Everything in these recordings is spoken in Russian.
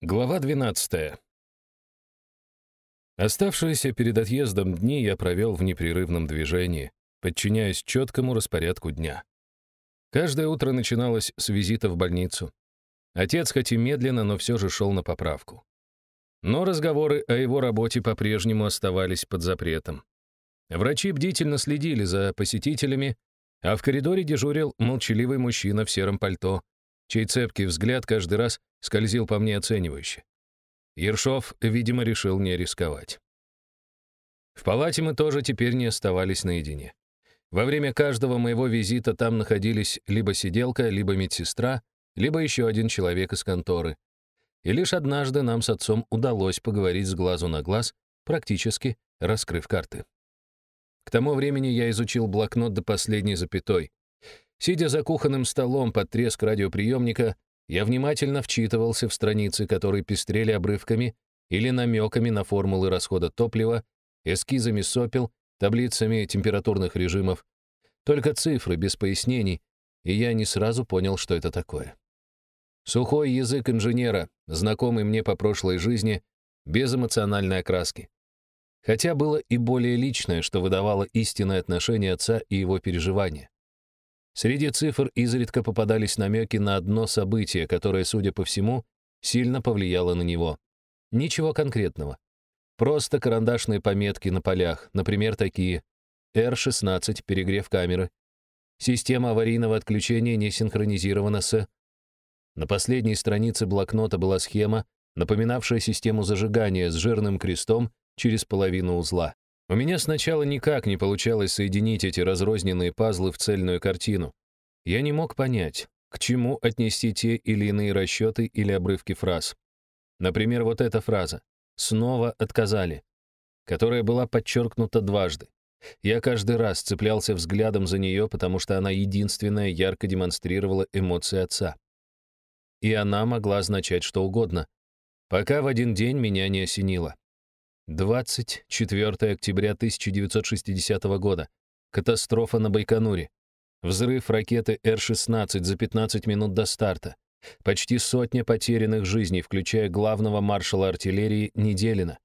Глава 12. Оставшиеся перед отъездом дни я провел в непрерывном движении, подчиняясь четкому распорядку дня. Каждое утро начиналось с визита в больницу. Отец хоть и медленно, но все же шел на поправку. Но разговоры о его работе по-прежнему оставались под запретом. Врачи бдительно следили за посетителями, а в коридоре дежурил молчаливый мужчина в сером пальто, чей цепкий взгляд каждый раз скользил по мне оценивающе. Ершов, видимо, решил не рисковать. В палате мы тоже теперь не оставались наедине. Во время каждого моего визита там находились либо сиделка, либо медсестра, либо еще один человек из конторы. И лишь однажды нам с отцом удалось поговорить с глазу на глаз, практически раскрыв карты. К тому времени я изучил блокнот до последней запятой, Сидя за кухонным столом под треск радиоприемника, я внимательно вчитывался в страницы, которые пестрели обрывками или намеками на формулы расхода топлива, эскизами сопел, таблицами температурных режимов. Только цифры, без пояснений, и я не сразу понял, что это такое. Сухой язык инженера, знакомый мне по прошлой жизни, без эмоциональной окраски. Хотя было и более личное, что выдавало истинное отношение отца и его переживания. Среди цифр изредка попадались намеки на одно событие, которое, судя по всему, сильно повлияло на него. Ничего конкретного. Просто карандашные пометки на полях, например, такие R16 перегрев камеры. Система аварийного отключения не синхронизирована с... На последней странице блокнота была схема, напоминавшая систему зажигания с жирным крестом через половину узла. У меня сначала никак не получалось соединить эти разрозненные пазлы в цельную картину. Я не мог понять, к чему отнести те или иные расчеты или обрывки фраз. Например, вот эта фраза «снова отказали», которая была подчеркнута дважды. Я каждый раз цеплялся взглядом за нее, потому что она единственная ярко демонстрировала эмоции отца. И она могла означать что угодно, пока в один день меня не осенило. 24 октября 1960 года. Катастрофа на Байконуре. Взрыв ракеты Р-16 за 15 минут до старта. Почти сотня потерянных жизней, включая главного маршала артиллерии Неделина.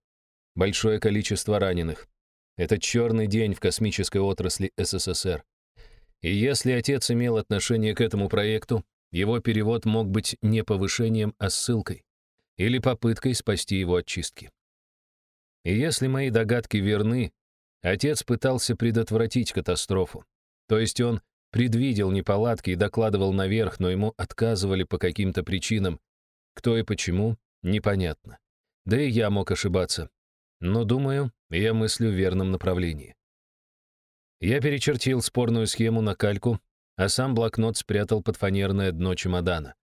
Большое количество раненых. Это черный день в космической отрасли СССР. И если отец имел отношение к этому проекту, его перевод мог быть не повышением, а ссылкой или попыткой спасти его от чистки. И если мои догадки верны, отец пытался предотвратить катастрофу. То есть он предвидел неполадки и докладывал наверх, но ему отказывали по каким-то причинам. Кто и почему, непонятно. Да и я мог ошибаться. Но, думаю, я мыслю в верном направлении. Я перечертил спорную схему на кальку, а сам блокнот спрятал под фанерное дно чемодана.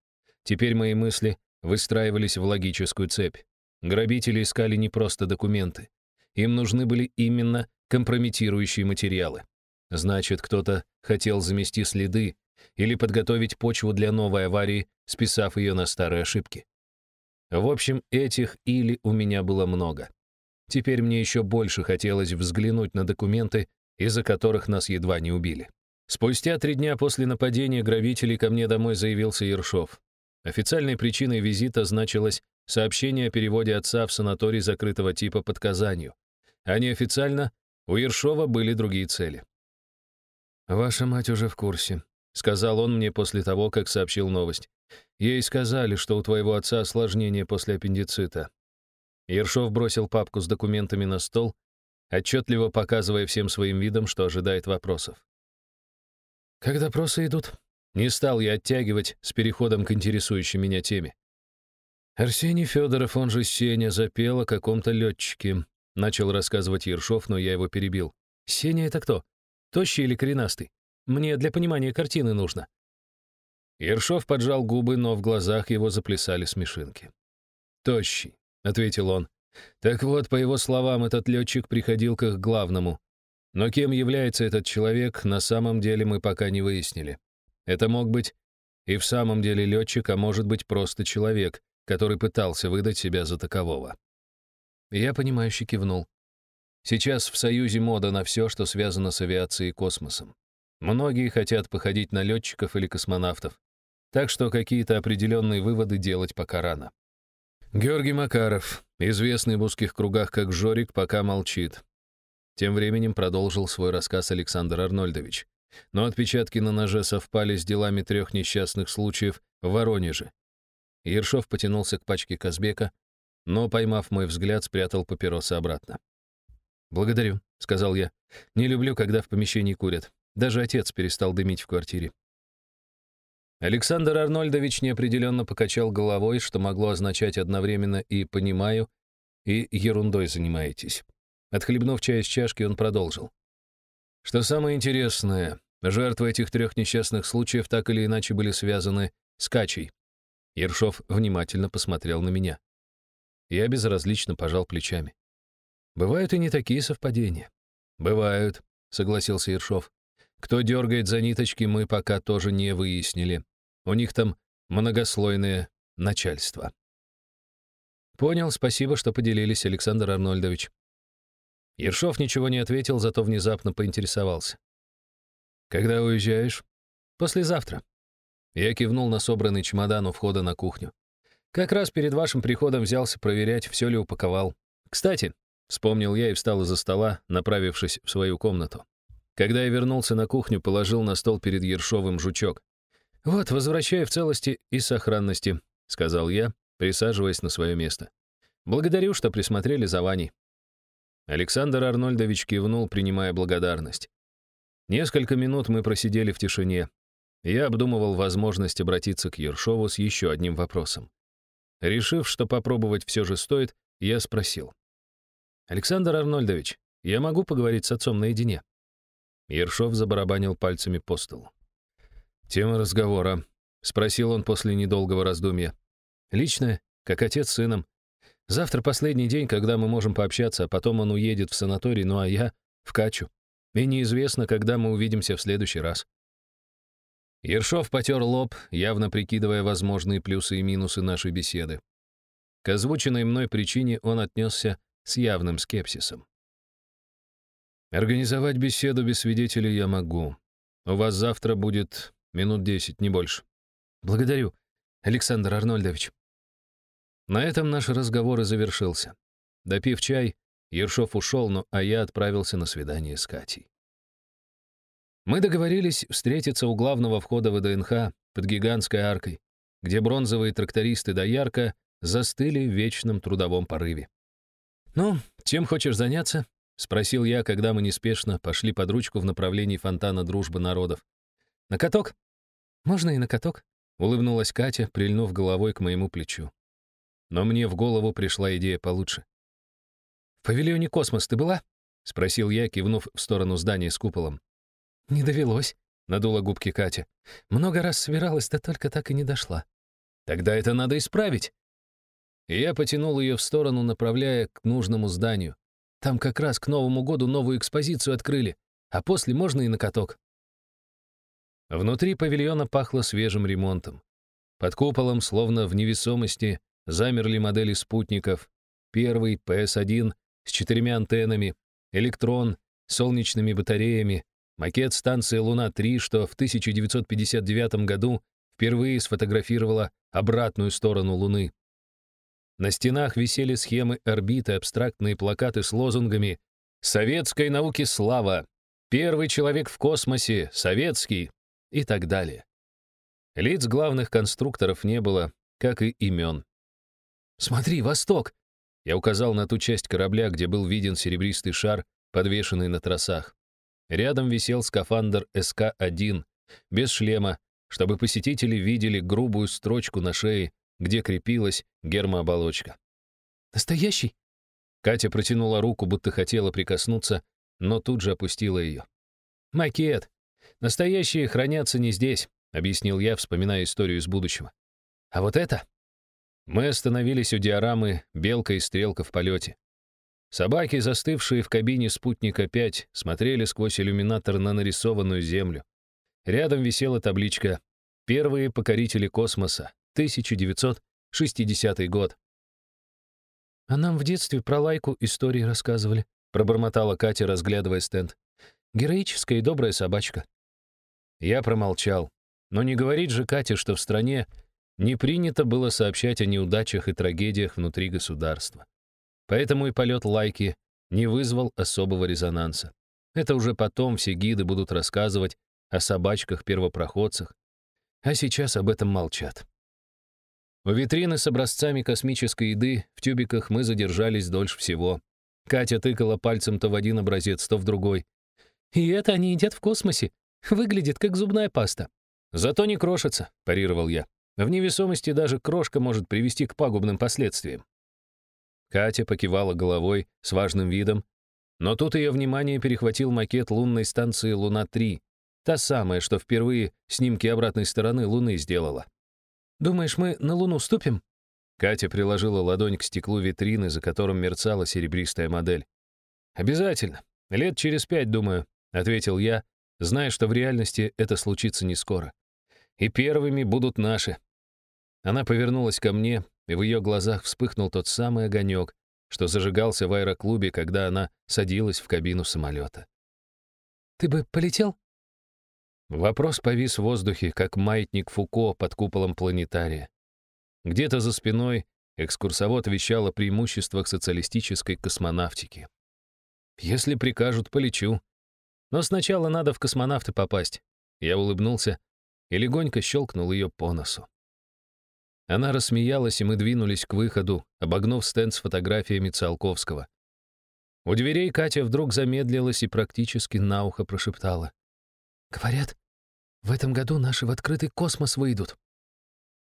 Теперь мои мысли выстраивались в логическую цепь. Грабители искали не просто документы. Им нужны были именно компрометирующие материалы. Значит, кто-то хотел замести следы или подготовить почву для новой аварии, списав ее на старые ошибки. В общем, этих «или» у меня было много. Теперь мне еще больше хотелось взглянуть на документы, из-за которых нас едва не убили. Спустя три дня после нападения грабителей ко мне домой заявился Ершов. Официальной причиной визита значилось сообщение о переводе отца в санаторий закрытого типа под Казанью. А неофициально у Ершова были другие цели. «Ваша мать уже в курсе», — сказал он мне после того, как сообщил новость. «Ей сказали, что у твоего отца осложнение после аппендицита». Ершов бросил папку с документами на стол, отчетливо показывая всем своим видом, что ожидает вопросов. «Как допросы идут?» Не стал я оттягивать с переходом к интересующей меня теме. Арсений Федоров, он же Сеня, запел о каком-то летчике. Начал рассказывать Ершов, но я его перебил. Сеня — это кто? Тощий или коренастый? Мне для понимания картины нужно. Ершов поджал губы, но в глазах его заплясали смешинки. «Тощий», — ответил он. «Так вот, по его словам, этот летчик приходил к их главному. Но кем является этот человек, на самом деле мы пока не выяснили. Это мог быть и в самом деле летчик, а может быть просто человек, который пытался выдать себя за такового. Я, понимающе кивнул. Сейчас в Союзе мода на все, что связано с авиацией и космосом. Многие хотят походить на летчиков или космонавтов, так что какие-то определенные выводы делать пока рано. Георгий Макаров, известный в узких кругах как Жорик, пока молчит. Тем временем продолжил свой рассказ Александр Арнольдович. Но отпечатки на ноже совпали с делами трех несчастных случаев в Воронеже. Ершов потянулся к пачке Казбека, но, поймав мой взгляд, спрятал папиросы обратно. «Благодарю», — сказал я. «Не люблю, когда в помещении курят. Даже отец перестал дымить в квартире». Александр Арнольдович неопределенно покачал головой, что могло означать одновременно и «понимаю», и «ерундой занимаетесь». Отхлебнув чай из чашки, он продолжил. Что самое интересное, жертвы этих трех несчастных случаев так или иначе были связаны с Качей. Ершов внимательно посмотрел на меня. Я безразлично пожал плечами. Бывают и не такие совпадения. Бывают, согласился Ершов. Кто дергает за ниточки, мы пока тоже не выяснили. У них там многослойное начальство. Понял, спасибо, что поделились, Александр Арнольдович. Ершов ничего не ответил, зато внезапно поинтересовался. «Когда уезжаешь?» «Послезавтра». Я кивнул на собранный чемодан у входа на кухню. «Как раз перед вашим приходом взялся проверять, все ли упаковал. Кстати, вспомнил я и встал из-за стола, направившись в свою комнату. Когда я вернулся на кухню, положил на стол перед Ершовым жучок. «Вот, возвращаю в целости и сохранности», — сказал я, присаживаясь на свое место. «Благодарю, что присмотрели за Ваней. Александр Арнольдович кивнул, принимая благодарность. Несколько минут мы просидели в тишине. Я обдумывал возможность обратиться к Ершову с еще одним вопросом. Решив, что попробовать все же стоит, я спросил. «Александр Арнольдович, я могу поговорить с отцом наедине?» Ершов забарабанил пальцами по столу. «Тема разговора», — спросил он после недолгого раздумья. «Личное, как отец с сыном. Завтра последний день, когда мы можем пообщаться, а потом он уедет в санаторий, ну а я — в Качу. И неизвестно, когда мы увидимся в следующий раз. Ершов потер лоб, явно прикидывая возможные плюсы и минусы нашей беседы. К озвученной мной причине он отнесся с явным скепсисом. «Организовать беседу без свидетелей я могу. У вас завтра будет минут десять, не больше». «Благодарю, Александр Арнольдович», на этом наш разговор и завершился. Допив чай, Ершов ушел, но а я отправился на свидание с Катей. Мы договорились встретиться у главного входа в ДНХ под гигантской аркой, где бронзовые трактористы Доярка застыли в вечном трудовом порыве. «Ну, чем хочешь заняться?» — спросил я, когда мы неспешно пошли под ручку в направлении фонтана дружбы народов. «На каток?» «Можно и на каток», — улыбнулась Катя, прильнув головой к моему плечу. Но мне в голову пришла идея получше. «В павильоне «Космос» ты была?» — спросил я, кивнув в сторону здания с куполом. «Не довелось», — надула губки Катя. «Много раз собиралась, да только так и не дошла». «Тогда это надо исправить». И я потянул ее в сторону, направляя к нужному зданию. Там как раз к Новому году новую экспозицию открыли, а после можно и на каток. Внутри павильона пахло свежим ремонтом. Под куполом, словно в невесомости, замерли модели спутников. Первый — PS-1 с четырьмя антеннами, электрон солнечными батареями, макет станции «Луна-3», что в 1959 году впервые сфотографировала обратную сторону Луны. На стенах висели схемы орбиты, абстрактные плакаты с лозунгами «Советской науке слава», «Первый человек в космосе», «Советский» и так далее. Лиц главных конструкторов не было, как и имен. «Смотри, восток!» Я указал на ту часть корабля, где был виден серебристый шар, подвешенный на тросах. Рядом висел скафандр СК-1, без шлема, чтобы посетители видели грубую строчку на шее, где крепилась гермооболочка. «Настоящий?» Катя протянула руку, будто хотела прикоснуться, но тут же опустила ее. «Макет. Настоящие хранятся не здесь», — объяснил я, вспоминая историю из будущего. «А вот это мы остановились у диорамы «Белка и стрелка в полете». Собаки, застывшие в кабине спутника 5, смотрели сквозь иллюминатор на нарисованную Землю. Рядом висела табличка «Первые покорители космоса, 1960 год». «А нам в детстве про лайку истории рассказывали», — пробормотала Катя, разглядывая стенд. «Героическая и добрая собачка». Я промолчал. Но не говорить же Кате, что в стране не принято было сообщать о неудачах и трагедиях внутри государства. Поэтому и полет лайки не вызвал особого резонанса. Это уже потом все гиды будут рассказывать о собачках-первопроходцах, а сейчас об этом молчат. У витрины с образцами космической еды в тюбиках мы задержались дольше всего. Катя тыкала пальцем то в один образец, то в другой. «И это они едят в космосе. Выглядит, как зубная паста». «Зато не крошится», — парировал я. «В невесомости даже крошка может привести к пагубным последствиям». Катя покивала головой с важным видом, но тут ее внимание перехватил макет лунной станции «Луна-3», та самая, что впервые снимки обратной стороны Луны сделала. «Думаешь, мы на Луну ступим?» Катя приложила ладонь к стеклу витрины, за которым мерцала серебристая модель. «Обязательно. Лет через пять, думаю», — ответил я, зная, что в реальности это случится не скоро. «И первыми будут наши». Она повернулась ко мне, и в ее глазах вспыхнул тот самый огонек, что зажигался в аэроклубе, когда она садилась в кабину самолета. «Ты бы полетел?» Вопрос повис в воздухе, как маятник Фуко под куполом планетария. Где-то за спиной экскурсовод вещал о преимуществах социалистической космонавтики. «Если прикажут, полечу. Но сначала надо в космонавты попасть». Я улыбнулся и легонько щелкнул ее по носу. Она рассмеялась, и мы двинулись к выходу, обогнув стенд с фотографиями Циолковского. У дверей Катя вдруг замедлилась и практически на ухо прошептала. «Говорят, в этом году наши в открытый космос выйдут».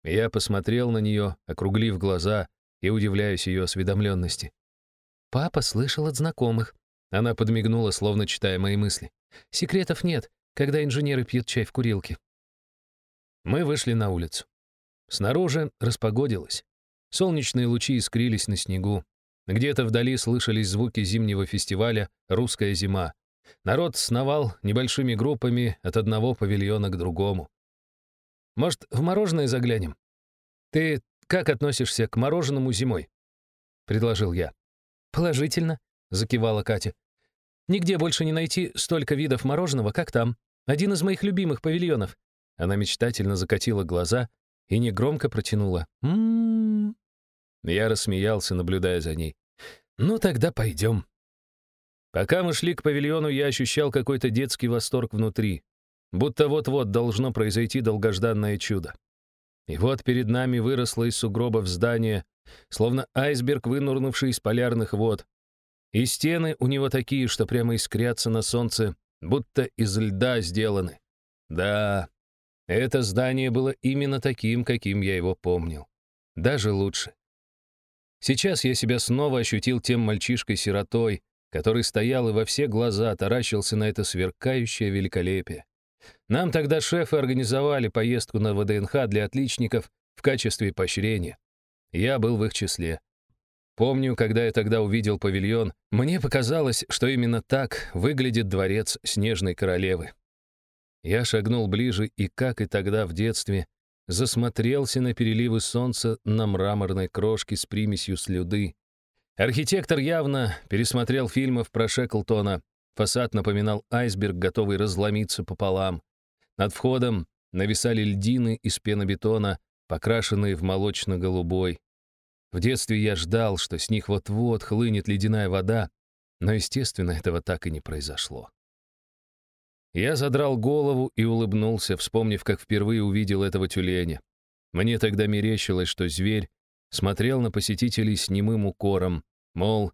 Я посмотрел на нее, округлив глаза и удивляюсь ее осведомленности. «Папа слышал от знакомых». Она подмигнула, словно читая мои мысли. «Секретов нет, когда инженеры пьют чай в курилке». Мы вышли на улицу. Снаружи распогодилось. Солнечные лучи искрились на снегу. Где-то вдали слышались звуки зимнего фестиваля «Русская зима». Народ сновал небольшими группами от одного павильона к другому. «Может, в мороженое заглянем? Ты как относишься к мороженому зимой?» — предложил я. «Положительно», — закивала Катя. «Нигде больше не найти столько видов мороженого, как там. Один из моих любимых павильонов». Она мечтательно закатила глаза и негромко протянула. «М-м-м». Я рассмеялся, наблюдая за ней. «Ну, тогда пойдем». Пока мы шли к павильону, я ощущал какой-то детский восторг внутри, будто вот-вот должно произойти долгожданное чудо. И вот перед нами выросло из сугробов здание, словно айсберг, вынурнувший из полярных вод. И стены у него такие, что прямо искрятся на солнце, будто из льда сделаны. Да, это здание было именно таким, каким я его помнил. Даже лучше. Сейчас я себя снова ощутил тем мальчишкой-сиротой, который стоял и во все глаза таращился на это сверкающее великолепие. Нам тогда шефы организовали поездку на ВДНХ для отличников в качестве поощрения. Я был в их числе. Помню, когда я тогда увидел павильон, мне показалось, что именно так выглядит дворец Снежной Королевы. Я шагнул ближе и, как и тогда в детстве, засмотрелся на переливы солнца на мраморной крошке с примесью слюды. Архитектор явно пересмотрел фильмов про Шеклтона. Фасад напоминал айсберг, готовый разломиться пополам. Над входом нависали льдины из пенобетона, покрашенные в молочно-голубой. В детстве я ждал, что с них вот-вот хлынет ледяная вода, но, естественно, этого так и не произошло. Я задрал голову и улыбнулся, вспомнив, как впервые увидел этого тюленя. Мне тогда мерещилось, что зверь смотрел на посетителей с немым укором, мол,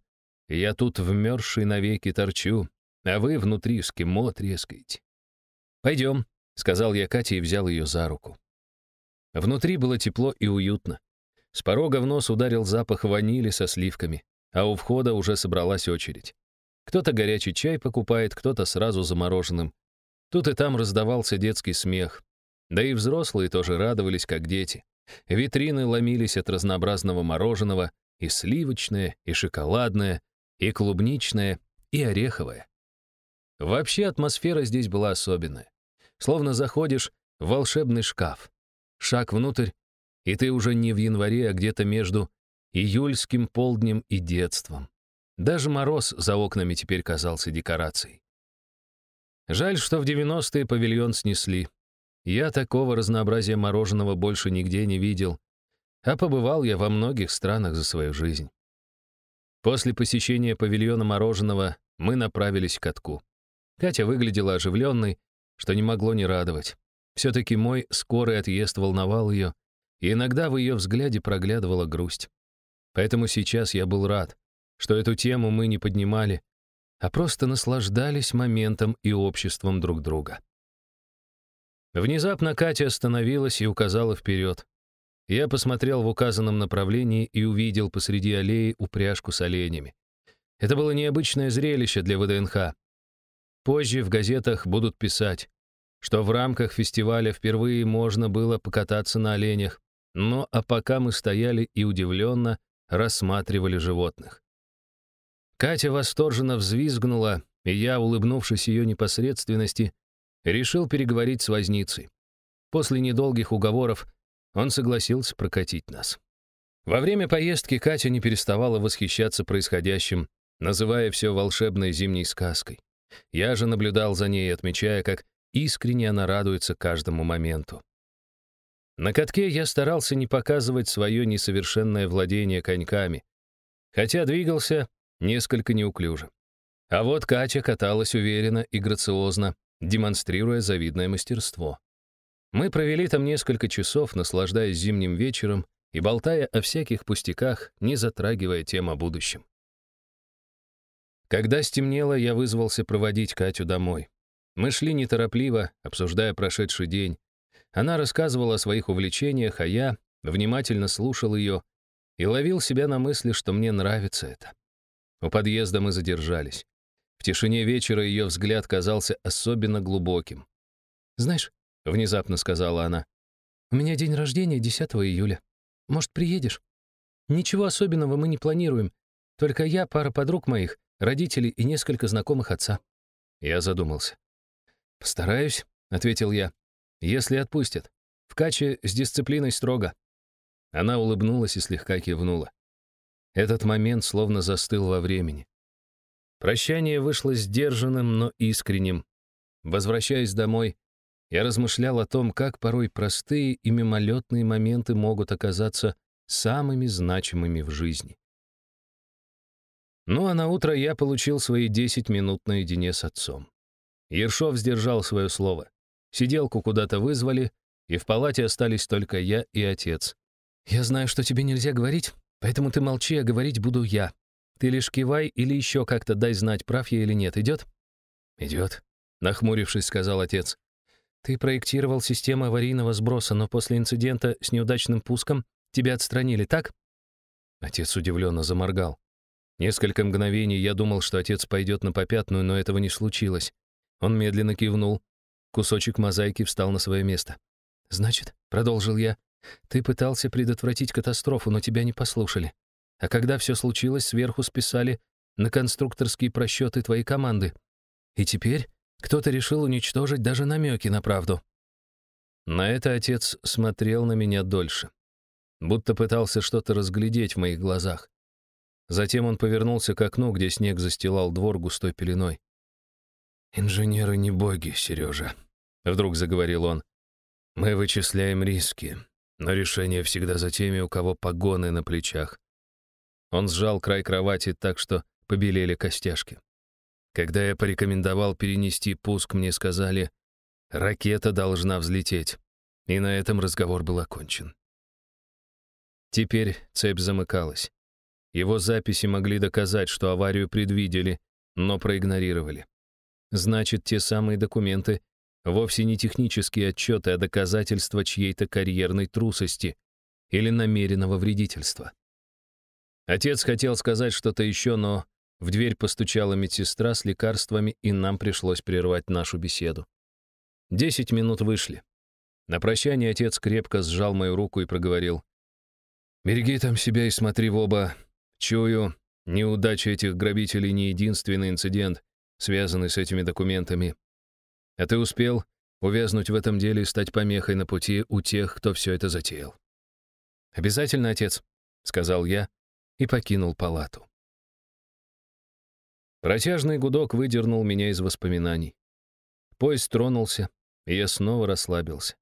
я тут вмерзший навеки торчу, а вы внутри скимо трескаете. «Пойдем», — сказал я Кате и взял ее за руку. Внутри было тепло и уютно. С порога в нос ударил запах ванили со сливками, а у входа уже собралась очередь. Кто-то горячий чай покупает, кто-то сразу замороженным. Тут и там раздавался детский смех. Да и взрослые тоже радовались, как дети. Витрины ломились от разнообразного мороженого, и сливочное, и шоколадное, и клубничное, и ореховое. Вообще атмосфера здесь была особенная. Словно заходишь в волшебный шкаф. Шаг внутрь, и ты уже не в январе, а где-то между июльским полднем и детством. Даже мороз за окнами теперь казался декорацией. Жаль, что в 90-е павильон снесли. я такого разнообразия мороженого больше нигде не видел, а побывал я во многих странах за свою жизнь. После посещения павильона мороженого мы направились к катку. Катя выглядела оживленной, что не могло не радовать. Все-таки мой скорый отъезд волновал ее, и иногда в ее взгляде проглядывала грусть. Поэтому сейчас я был рад, что эту тему мы не поднимали, а просто наслаждались моментом и обществом друг друга. Внезапно Катя остановилась и указала вперед. Я посмотрел в указанном направлении и увидел посреди аллеи упряжку с оленями. Это было необычное зрелище для ВДНХ. Позже в газетах будут писать, что в рамках фестиваля впервые можно было покататься на оленях, но а пока мы стояли и удивленно рассматривали животных. Катя восторженно взвизгнула, и я, улыбнувшись ее непосредственности, решил переговорить с возницей. После недолгих уговоров он согласился прокатить нас. Во время поездки Катя не переставала восхищаться происходящим, называя все волшебной зимней сказкой. Я же наблюдал за ней, отмечая, как искренне она радуется каждому моменту. На катке я старался не показывать свое несовершенное владение коньками, хотя двигался несколько неуклюже. А вот Катя каталась уверенно и грациозно, демонстрируя завидное мастерство. Мы провели там несколько часов, наслаждаясь зимним вечером и болтая о всяких пустяках, не затрагивая тем о будущем. Когда стемнело, я вызвался проводить Катю домой. Мы шли неторопливо, обсуждая прошедший день. Она рассказывала о своих увлечениях, а я внимательно слушал ее и ловил себя на мысли, что мне нравится это. У подъезда мы задержались. В тишине вечера ее взгляд казался особенно глубоким. «Знаешь», — внезапно сказала она, «у меня день рождения 10 июля. Может, приедешь? Ничего особенного мы не планируем. Только я, пара подруг моих, родители и несколько знакомых отца». Я задумался. «Постараюсь», — ответил я, — «если отпустят. В каче с дисциплиной строго». Она улыбнулась и слегка кивнула. Этот момент словно застыл во времени. Прощание вышло сдержанным, но искренним. Возвращаясь домой, я размышлял о том, как порой простые и мимолетные моменты могут оказаться самыми значимыми в жизни. Ну а на утро я получил свои 10 минут наедине с отцом. Ершов сдержал свое слово. Сиделку куда-то вызвали, и в палате остались только я и отец. «Я знаю, что тебе нельзя говорить, Поэтому ты молчи, а говорить буду я. Ты лишь кивай или еще как-то дай знать, прав я или нет. Идет?» «Идет», — нахмурившись, сказал отец. «Ты проектировал систему аварийного сброса, но после инцидента с неудачным пуском тебя отстранили, так?» Отец удивленно заморгал. Несколько мгновений я думал, что отец пойдет на попятную, но этого не случилось. Он медленно кивнул. Кусочек мозаики встал на свое место. «Значит», — продолжил я, ты пытался предотвратить катастрофу, но тебя не послушали. А когда все случилось, сверху списали на конструкторские просчеты твоей команды. И теперь кто-то решил уничтожить даже намеки на правду. На это отец смотрел на меня дольше, будто пытался что-то разглядеть в моих глазах. Затем он повернулся к окну, где снег застилал двор густой пеленой. «Инженеры не боги, Сережа», — вдруг заговорил он. «Мы вычисляем риски, но решение всегда за теми, у кого погоны на плечах. Он сжал край кровати так, что побелели костяшки. Когда я порекомендовал перенести пуск, мне сказали, ракета должна взлететь. И на этом разговор был окончен. Теперь цепь замыкалась. Его записи могли доказать, что аварию предвидели, но проигнорировали. Значит, те самые документы Вовсе не технические отчеты, а доказательства чьей-то карьерной трусости или намеренного вредительства. Отец хотел сказать что-то еще, но в дверь постучала медсестра с лекарствами, и нам пришлось прервать нашу беседу. Десять минут вышли. На прощание отец крепко сжал мою руку и проговорил. «Береги там себя и смотри в оба. Чую, неудача этих грабителей не единственный инцидент, связанный с этими документами. А ты успел увязнуть в этом деле и стать помехой на пути у тех, кто все это затеял. «Обязательно, отец», — сказал я и покинул палату. Протяжный гудок выдернул меня из воспоминаний. Поезд тронулся, и я снова расслабился.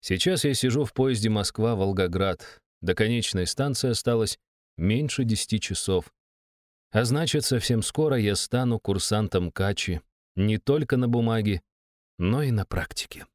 Сейчас я сижу в поезде Москва-Волгоград. До конечной станции осталось меньше 10 часов. А значит, совсем скоро я стану курсантом Качи не только на бумаге, но и на практике.